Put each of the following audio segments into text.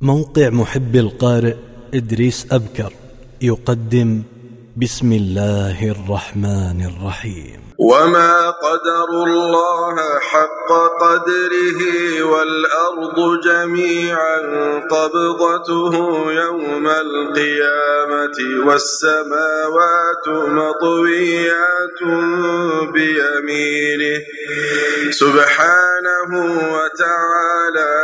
موقع محب القارئ إدريس أبكر يقدم بسم الله الرحمن الرحيم. وما قدر الله حق قدره والأرض جميعا قبضته يوم القيامة والسماوات مطويات بيمينه. سبحانه وتعالى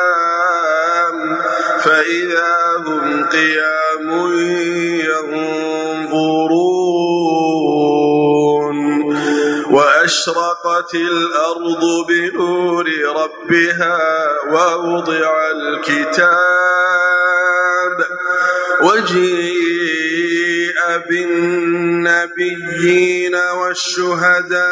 فإذا هم قيام ينظرون وأشرقت الأرض بنور ربها ووضع الكتاب وجيء بالنبيين والشهداء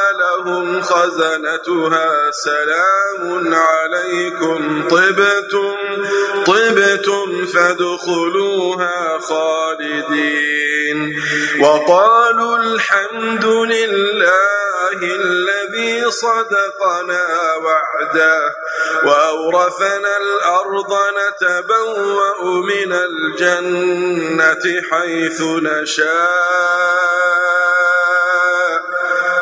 لهم خزنتها. سلام عليكم. طبتم طبتم فادخلوها خالدين. وقالوا الحمد لله الذي صدقنا وعده. وأورثنا الأرض نتبوأ من الجنة حيث نشاء.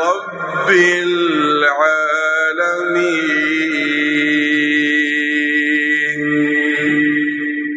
رب